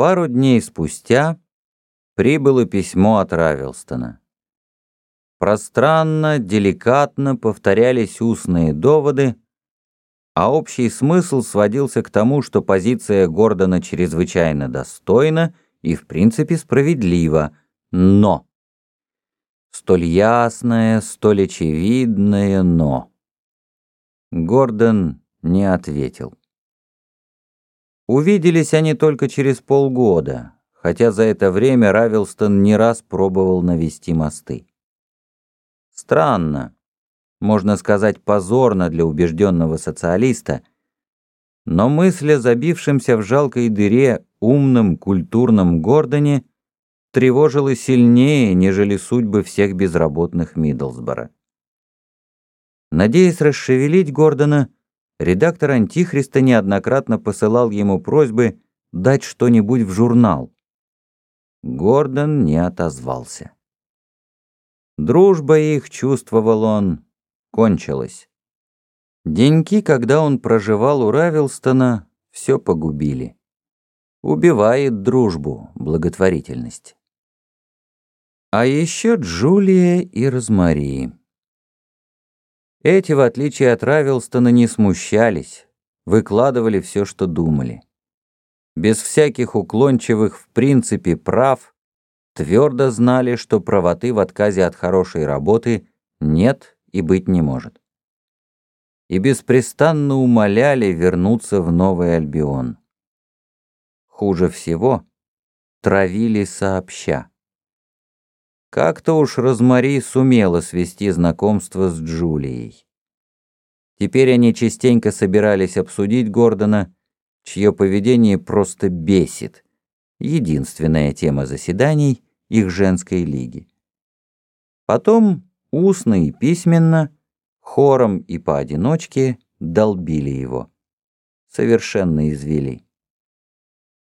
Пару дней спустя прибыло письмо от Равилстона. Пространно, деликатно повторялись устные доводы, а общий смысл сводился к тому, что позиция Гордона чрезвычайно достойна и в принципе справедлива, но... Столь ясное, столь очевидное «но». Гордон не ответил. Увиделись они только через полгода, хотя за это время Равилстон не раз пробовал навести мосты. Странно, можно сказать позорно для убежденного социалиста, но мысль о забившемся в жалкой дыре умном культурном Гордоне тревожила сильнее, нежели судьбы всех безработных Миддлсбора. Надеясь расшевелить Гордона, редактор «Антихриста» неоднократно посылал ему просьбы дать что-нибудь в журнал. Гордон не отозвался. Дружба их, чувствовал он, кончилась. Деньки, когда он проживал у Равилстона, все погубили. Убивает дружбу, благотворительность. А еще Джулия и Розмари. Эти, в отличие от Равилстона, не смущались, выкладывали все, что думали. Без всяких уклончивых в принципе прав, твердо знали, что правоты в отказе от хорошей работы нет и быть не может. И беспрестанно умоляли вернуться в Новый Альбион. Хуже всего травили сообща. Как-то уж Розмари сумела свести знакомство с Джулией. Теперь они частенько собирались обсудить Гордона, чье поведение просто бесит. Единственная тема заседаний их женской лиги. Потом устно и письменно, хором и поодиночке долбили его. Совершенно извели.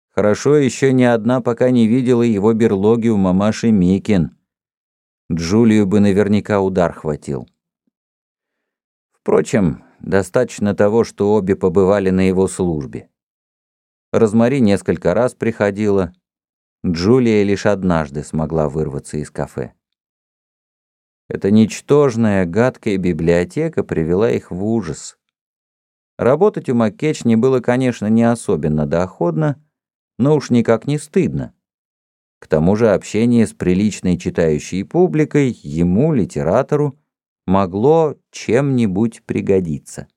Хорошо еще ни одна пока не видела его берлоги у мамаши Микин. Джулию бы наверняка удар хватил. Впрочем, достаточно того, что обе побывали на его службе. Розмари несколько раз приходила, Джулия лишь однажды смогла вырваться из кафе. Эта ничтожная, гадкая библиотека привела их в ужас. Работать у Маккечни было, конечно, не особенно доходно, но уж никак не стыдно. К тому же общение с приличной читающей публикой ему, литератору, могло чем-нибудь пригодиться.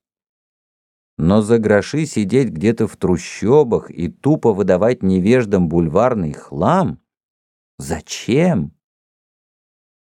Но за гроши сидеть где-то в трущобах и тупо выдавать невеждам бульварный хлам? Зачем?